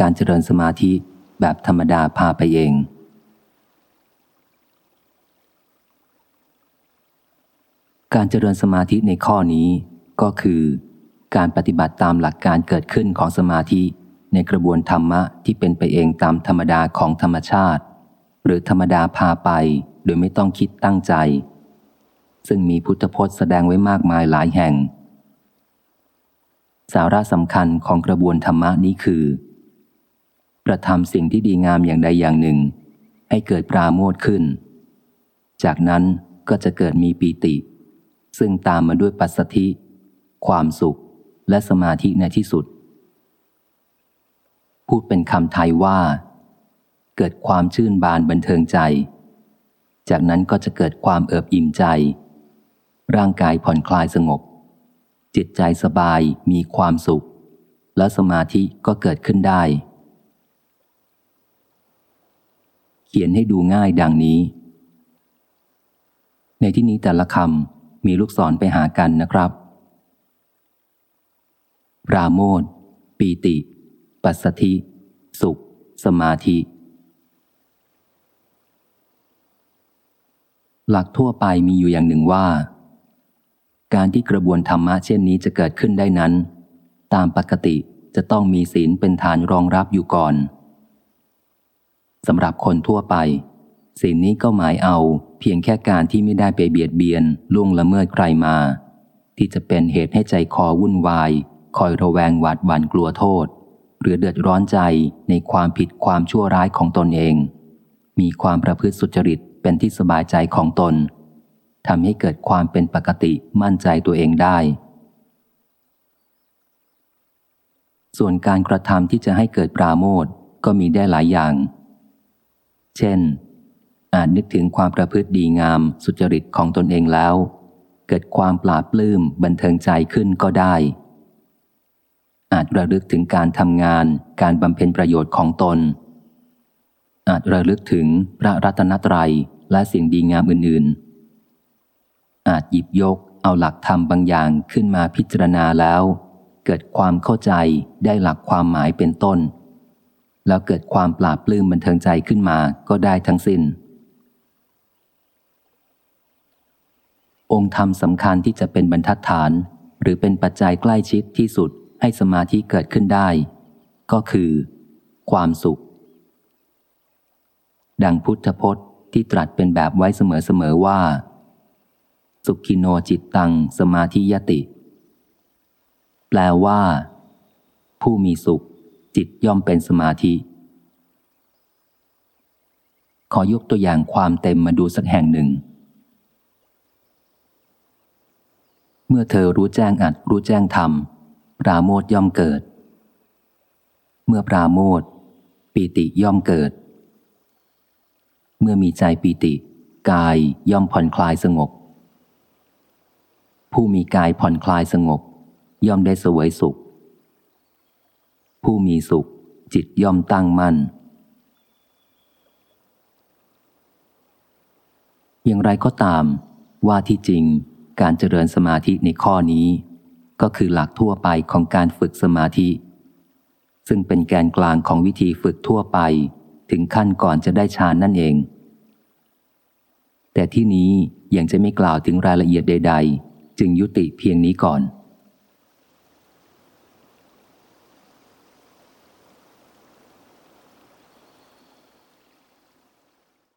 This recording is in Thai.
การเจริญสมาธิแบบธรรมดาพาไปเอง การเจริญสมาธิในข้อนี้ก็คือ การปฏิบัติตามหลักการเกิดขึ้นของสมาธิในกระบวนธรรมะที่เป็นไปเองตามธรรมดาของธรรมชาติ หรือธรรมดาพาไปโดยไม่ต้องคิดตั้งใจ ซึ่งมีพุทธพจน์แสดงไว้มากมายหลายแห่ง สาระสำคัญของกระบวนธรรมะนี้คือ กระทำสิ่งที่ดีงามอย่างใดอย่างหนึ่ง ให้เกิดปราโมทขึ้น จากนั้นก็จะเกิดมีปีติ ซึ่งตามมาด้วยปัสสธิ ความสุขและสมาธิในที่สุด พูดเป็นคำไทยว่า เกิดความชื่นบานบันเทิงใจ จากนั้นก็จะเกิดความเอิบอิ่มใจ ร่างกายผ่อนคลายสงบ จิตใจสบายมีความสุข และสมาธิก็เกิดขึ้นได้ เขียนให้ดูง่ายดังนี้ ในที่นี้แต่ละคำมีลูกศรไปหากันนะครับปราโมทปีติ ปัสสธิ สุข สมาธิ หลักทั่วไปมีอยู่อย่างหนึ่งว่า การที่กระบวนธรรมะเช่นนี้จะเกิดขึ้นได้นั้น ตามปกติจะต้องมีศีลเป็นฐานรองรับอยู่ก่อน สำหรับคนทั่วไปสิ่งนี้ก็หมายเอา เพียงแค่การที่ไม่ได้ไปเบียดเบียนล่วงละเมิดใครมา ที่จะเป็นเหตุให้ใจคอวุ่นวาย คอยระแวงหวาดหวั่นกลัวโทษ หรือเดือดร้อนใจในความผิดความชั่วร้ายของตนเอง มีความประพฤติสุจริตเป็นที่สบายใจของตนทำให้เกิดความเป็นปกติมั่นใจตัวเองได้ ส่วนการกระทำที่จะให้เกิดปราโมทก็มีได้หลายอย่าง เช่น อาจนึกถึงความประพฤติดีงามสุจริตของตนเองแล้ว เกิดความปราบปลื้มบันเทิงใจขึ้นก็ได้ อาจระลึกถึงการทำงานการบำเพ็ญประโยชน์ของตน อาจระลึกถึงพระรัตนตรัยและสิ่งดีงามอื่นๆ อาจหยิบยกเอาหลักธรรมบางอย่างขึ้นมาพิจารณาแล้ว เกิดความเข้าใจได้หลักความหมายเป็นต้น แล้วเกิดความปราบปลื้มบันเทิงใจขึ้นมาก็ได้ทั้งสิน้น องค์ธรรมสำคัญที่จะเป็นบรรทัดฐาน หรือเป็นปัจจัยใกล้ชิดที่สุดให้สมาธิเกิดขึ้นได้ ก็คือ ความสุข ดังพุทธพจน์ที่ตรัสเป็นแบบไว้เสมอๆว่า สุขิโนจิตตังสมาธิยติ แปลว่า ผู้มีสุข จิตย่อมเป็นสมาธิ ขอยกตัวอย่างความเต็มมาดูสักแห่งหนึ่ง เมื่อเธอรู้แจ้งอัดรู้แจ้งธรรม ปราโมทย่อมเกิด เมื่อปราโมทปีติย่อมเกิด เมื่อมีใจปีติ กายย่อมผ่อนคลายสงบ ผู้มีกายผ่อนคลายสงบ ย่อมได้สวยสุข ผู้มีสุข จิตย่อมตั้งมั่น อย่างไรก็ตาม ว่าที่จริงการเจริญสมาธิในข้อนี้ ก็คือหลักทั่วไปของการฝึกสมาธิ ซึ่งเป็นแกนกลางของวิธีฝึกทั่วไป ถึงขั้นก่อนจะได้ฌานนั่นเอง แต่ที่นี้ยังจะไม่กล่าวถึงรายละเอียดใด ๆ จึงยุติเพียงนี้ก่อน